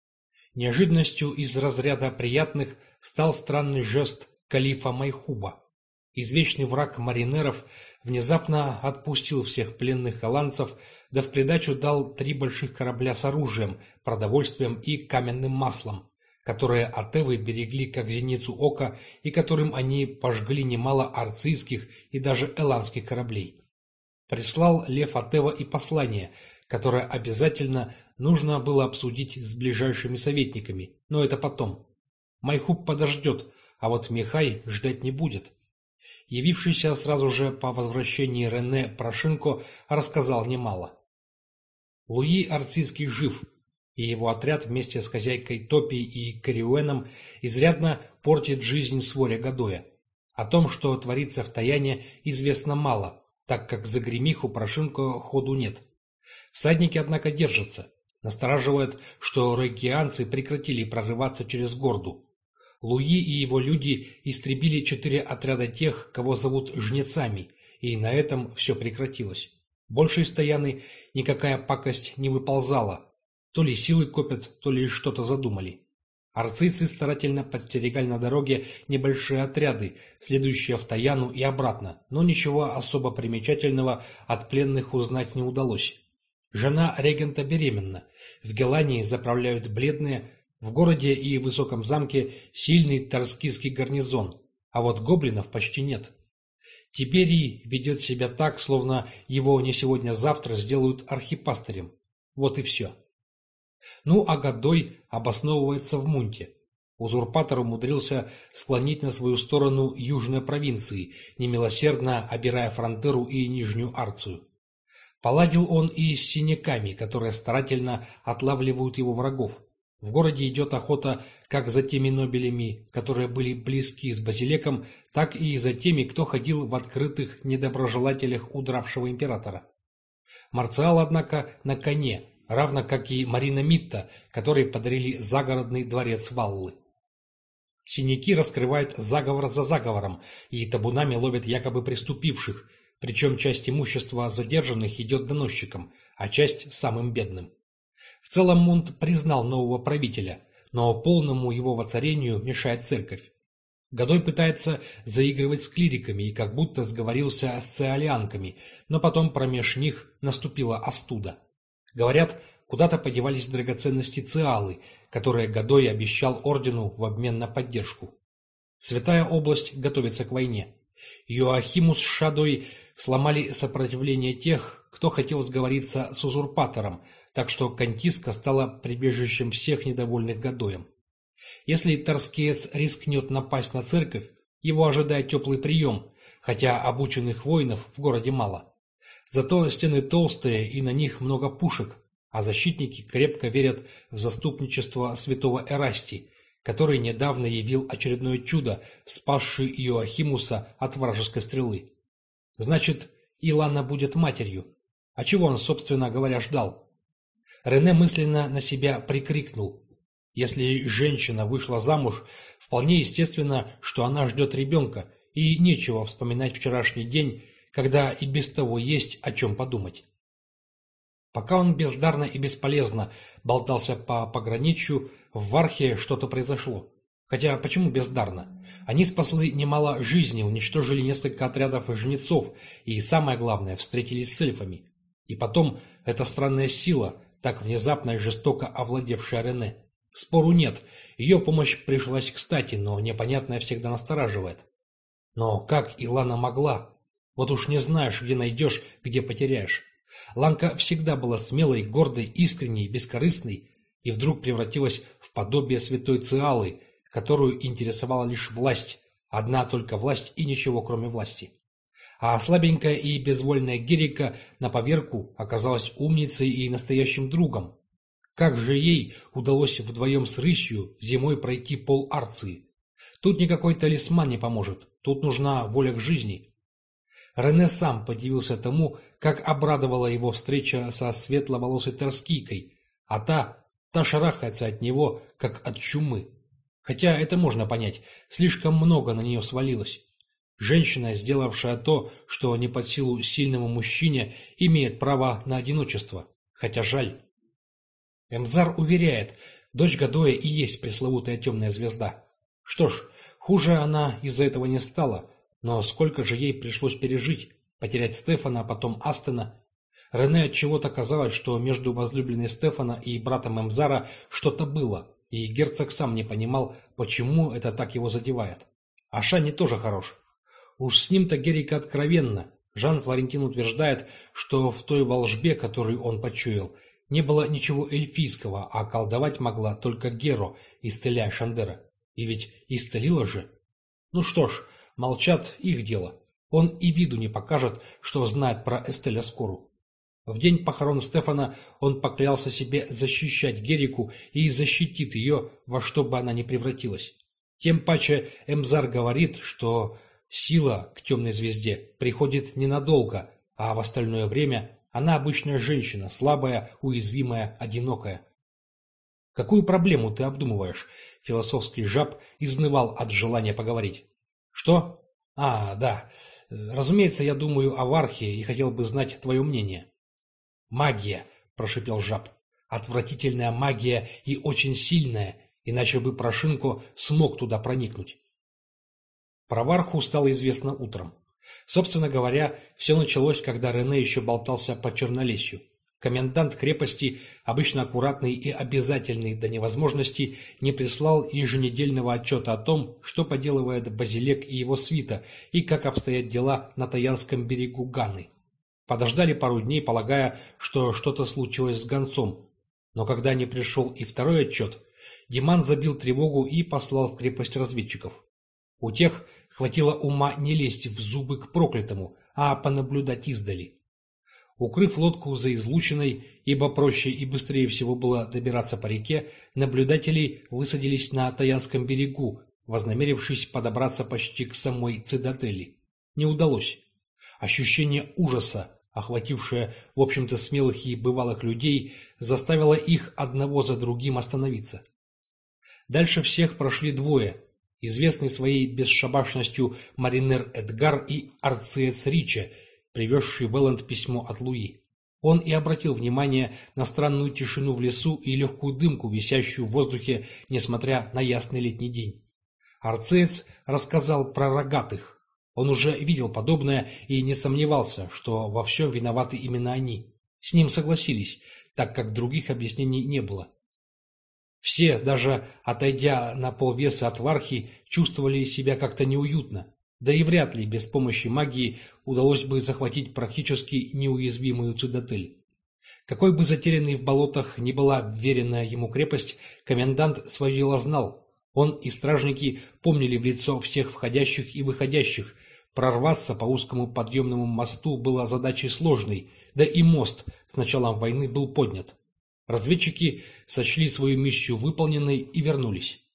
Неожиданностью из разряда приятных стал странный жест калифа Майхуба. Извечный враг маринеров внезапно отпустил всех пленных голландцев, да в придачу дал три больших корабля с оружием, продовольствием и каменным маслом, которые атевы берегли как зеницу ока и которым они пожгли немало арцийских и даже эландских кораблей. Прислал Лев Атева и послание, которое обязательно нужно было обсудить с ближайшими советниками, но это потом. Майхуб подождет, а вот Михай ждать не будет. явившийся сразу же по возвращении Рене Порошенко, рассказал немало. Луи Арцийский жив, и его отряд вместе с хозяйкой Топи и Кариуэном изрядно портит жизнь своре Гадоя. О том, что творится в Таяне, известно мало, так как за гремиху Порошенко ходу нет. Всадники, однако, держатся. Настораживает, что рейкианцы прекратили прорываться через Горду. Луи и его люди истребили четыре отряда тех, кого зовут жнецами, и на этом все прекратилось. Больше из Таяны никакая пакость не выползала. То ли силы копят, то ли что-то задумали. Арцийцы старательно подстерегали на дороге небольшие отряды, следующие в Таяну и обратно, но ничего особо примечательного от пленных узнать не удалось. Жена регента беременна. В Гелании заправляют бледные, в городе и высоком замке сильный торскийский гарнизон, а вот гоблинов почти нет. Тиберий ведет себя так, словно его не сегодня-завтра сделают архипастырем. Вот и все. Ну, а Годой обосновывается в Мунте. Узурпатор умудрился склонить на свою сторону южной провинции, немилосердно обирая фронтеру и Нижнюю Арцию. Поладил он и с синяками, которые старательно отлавливают его врагов. В городе идет охота как за теми нобелями, которые были близки с Базилеком, так и за теми, кто ходил в открытых недоброжелателях удравшего императора. Марциал, однако, на коне, равно как и Марина Митта, которой подарили загородный дворец Валлы. Синяки раскрывают заговор за заговором и табунами ловят якобы преступивших, причем часть имущества задержанных идет доносчикам, а часть самым бедным. В целом Мунт признал нового правителя, но полному его воцарению мешает церковь. Годой пытается заигрывать с клириками и как будто сговорился с циолианками, но потом промеж них наступила остуда. Говорят, куда-то подевались драгоценности циалы, которые Годой обещал ордену в обмен на поддержку. Святая область готовится к войне. Иоахимус с Шадой сломали сопротивление тех, кто хотел сговориться с узурпатором, так что Кантиска стала прибежищем всех недовольных Гадоем. Если Торскеец рискнет напасть на церковь, его ожидает теплый прием, хотя обученных воинов в городе мало. Зато стены толстые и на них много пушек, а защитники крепко верят в заступничество святого Эрасти, который недавно явил очередное чудо, спасший Иоахимуса от вражеской стрелы. Значит, Илана будет матерью. А чего он, собственно говоря, ждал? Рене мысленно на себя прикрикнул. Если женщина вышла замуж, вполне естественно, что она ждет ребенка, и нечего вспоминать вчерашний день, когда и без того есть о чем подумать. Пока он бездарно и бесполезно болтался по пограничью, в Вархе что-то произошло. Хотя почему бездарно? Они спасли немало жизней, уничтожили несколько отрядов жнецов и, самое главное, встретились с эльфами. И потом, эта странная сила, так внезапно и жестоко овладевшая Рене. Спору нет, ее помощь пришлась кстати, но непонятное всегда настораживает. Но как Илана могла? Вот уж не знаешь, где найдешь, где потеряешь. Ланка всегда была смелой, гордой, искренней, бескорыстной, и вдруг превратилась в подобие святой Циалы, которую интересовала лишь власть, одна только власть и ничего кроме власти а слабенькая и безвольная Герика на поверку оказалась умницей и настоящим другом. Как же ей удалось вдвоем с рысью зимой пройти пол Арции? Тут никакой талисман не поможет, тут нужна воля к жизни. Рене сам подивился тому, как обрадовала его встреча со светловолосой Торскийкой, а та, та шарахается от него, как от чумы. Хотя это можно понять, слишком много на нее свалилось. Женщина, сделавшая то, что не под силу сильному мужчине, имеет право на одиночество, хотя жаль. Эмзар уверяет, дочь Гадоя и есть пресловутая темная звезда. Что ж, хуже она из-за этого не стала, но сколько же ей пришлось пережить, потерять Стефана, а потом Астена. Рене от чего-то казалось, что между возлюбленной Стефана и братом Эмзара что-то было, и герцог сам не понимал, почему это так его задевает. А Шани тоже хорош. Уж с ним-то Герика откровенно. Жан Флорентин утверждает, что в той волжбе, которую он почуял, не было ничего эльфийского, а колдовать могла только Геро, исцеляя Шандера. И ведь исцелила же. Ну что ж, Молчат – их дело. Он и виду не покажет, что знает про Эстеля Скору. В день похорон Стефана он поклялся себе защищать Герику и защитит ее, во что бы она ни превратилась. Тем паче Эмзар говорит, что сила к темной звезде приходит ненадолго, а в остальное время она обычная женщина, слабая, уязвимая, одинокая. «Какую проблему ты обдумываешь?» Философский жаб изнывал от желания поговорить. «Что? А, да. Разумеется, я думаю о Вархе и хотел бы знать твое мнение». «Магия!» – прошипел жаб. «Отвратительная магия и очень сильная, иначе бы Прошинко смог туда проникнуть». Про Варху стало известно утром. Собственно говоря, все началось, когда Рене еще болтался по Чернолесью. Комендант крепости, обычно аккуратный и обязательный до невозможности, не прислал еженедельного отчета о том, что поделывает Базилек и его свита, и как обстоят дела на Таянском берегу Ганы. Подождали пару дней, полагая, что что-то случилось с гонцом. Но когда не пришел и второй отчет, Диман забил тревогу и послал в крепость разведчиков. У тех хватило ума не лезть в зубы к проклятому, а понаблюдать издали. Укрыв лодку за излучиной, ибо проще и быстрее всего было добираться по реке, наблюдатели высадились на Таянском берегу, вознамерившись подобраться почти к самой цитадели. Не удалось. Ощущение ужаса, охватившее, в общем-то, смелых и бывалых людей, заставило их одного за другим остановиться. Дальше всех прошли двое, известный своей бесшабашностью маринер Эдгар и Арциес Рича, привезший в Элленд письмо от Луи. Он и обратил внимание на странную тишину в лесу и легкую дымку, висящую в воздухе, несмотря на ясный летний день. Арцеец рассказал про рогатых. Он уже видел подобное и не сомневался, что во всем виноваты именно они. С ним согласились, так как других объяснений не было. Все, даже отойдя на полвеса от Вархи, чувствовали себя как-то неуютно. Да и вряд ли без помощи магии удалось бы захватить практически неуязвимую цитадель. Какой бы затерянной в болотах ни была вверенная ему крепость, комендант свое дело знал. Он и стражники помнили в лицо всех входящих и выходящих. Прорваться по узкому подъемному мосту было задачей сложной, да и мост с началом войны был поднят. Разведчики сочли свою миссию выполненной и вернулись.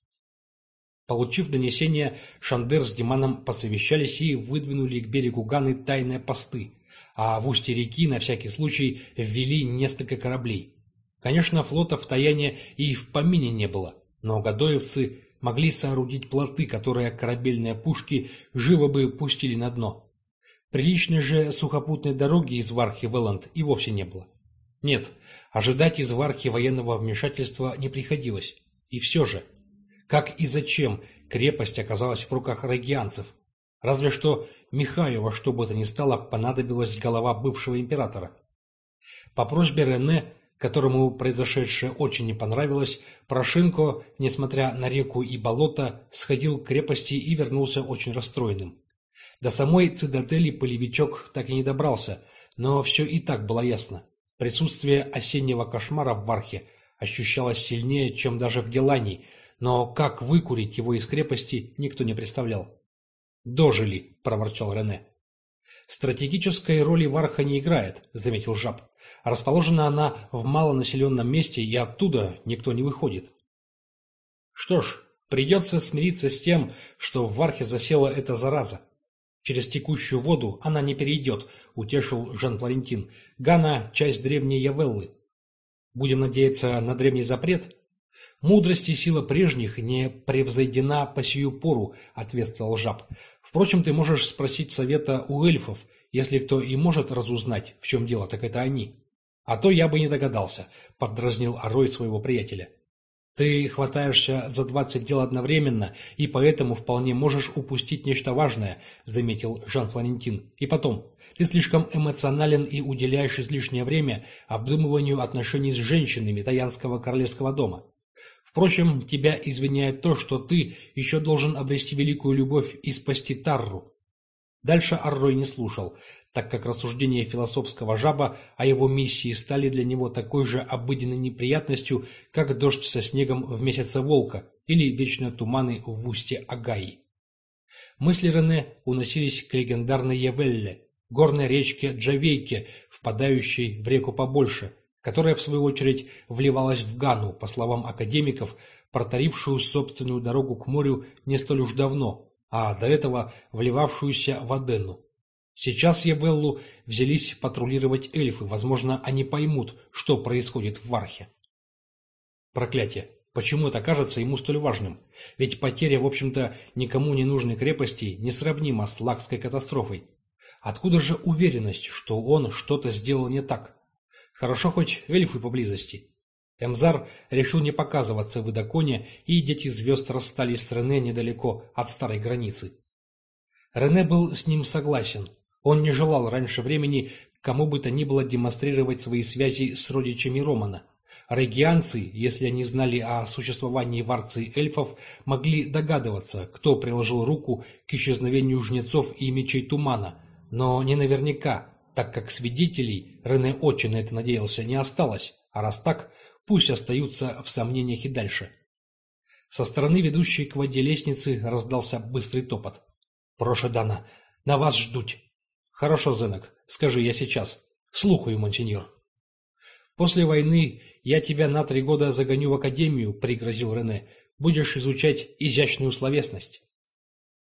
Получив донесение, Шандер с Диманом посовещались и выдвинули к берегу Ганы тайные посты, а в устье реки на всякий случай ввели несколько кораблей. Конечно, флота в Таяне и в помине не было, но гадоевцы могли соорудить плоты, которые корабельные пушки живо бы пустили на дно. Приличной же сухопутной дороги из Вархи в Элланд и вовсе не было. Нет, ожидать из Вархи военного вмешательства не приходилось. И все же, как и зачем крепость оказалась в руках рогианцев? Разве что Михаю во что бы то ни стало понадобилась голова бывшего императора. По просьбе Рене, которому произошедшее очень не понравилось, Порошенко, несмотря на реку и болото, сходил к крепости и вернулся очень расстроенным. До самой цитадели полевичок так и не добрался, но все и так было ясно. Присутствие осеннего кошмара в Вархе ощущалось сильнее, чем даже в Гелании, но как выкурить его из крепости, никто не представлял. «Дожили», — проворчал Рене. «Стратегической роли Варха не играет», — заметил Жаб. «Расположена она в малонаселенном месте, и оттуда никто не выходит». «Что ж, придется смириться с тем, что в Вархе засела эта зараза. Через текущую воду она не перейдет», — утешил Жан-Флорентин. «Гана — часть древней Явеллы. Будем надеяться на древний запрет?» «Мудрость и сила прежних не превзойдена по сию пору», — ответствовал жаб. «Впрочем, ты можешь спросить совета у эльфов. Если кто и может разузнать, в чем дело, так это они». «А то я бы не догадался», — поддразнил Арой своего приятеля. «Ты хватаешься за двадцать дел одновременно, и поэтому вполне можешь упустить нечто важное», — заметил Жан-Флорентин. «И потом, ты слишком эмоционален и уделяешь излишнее время обдумыванию отношений с женщинами Таянского королевского дома. Впрочем, тебя извиняет то, что ты еще должен обрести великую любовь и спасти Тарру. Дальше Аррой не слушал, так как рассуждения философского жаба о его миссии стали для него такой же обыденной неприятностью, как дождь со снегом в месяце волка или вечные туманы в устье Агаи. Мысли Рене уносились к легендарной Явелле, горной речке Джавейке, впадающей в реку побольше, которая, в свою очередь, вливалась в Гану, по словам академиков, протарившую собственную дорогу к морю не столь уж давно, а до этого вливавшуюся в Адену. Сейчас Явеллу взялись патрулировать эльфы, возможно, они поймут, что происходит в Вархе. Проклятие! Почему это кажется ему столь важным? Ведь потеря, в общем-то, никому не нужной крепости несравнима с Лакской катастрофой. Откуда же уверенность, что он что-то сделал не так? Хорошо хоть эльфы поблизости. Эмзар решил не показываться в Идаконе, и дети звезд расстались с Рене недалеко от старой границы. Рене был с ним согласен. Он не желал раньше времени кому бы то ни было демонстрировать свои связи с родичами Романа. Регианцы, если они знали о существовании варцы эльфов, могли догадываться, кто приложил руку к исчезновению жнецов и мечей тумана, но не наверняка, так как свидетелей, Рене очень на это надеялся, не осталось, а раз так, Пусть остаются в сомнениях и дальше. Со стороны ведущей к воде лестницы раздался быстрый топот. «Проша Дана, на вас ждут!» «Хорошо, Зенок, скажи я сейчас. Слухаю, монсеньор». «После войны я тебя на три года загоню в академию», — пригрозил Рене. «Будешь изучать изящную словесность».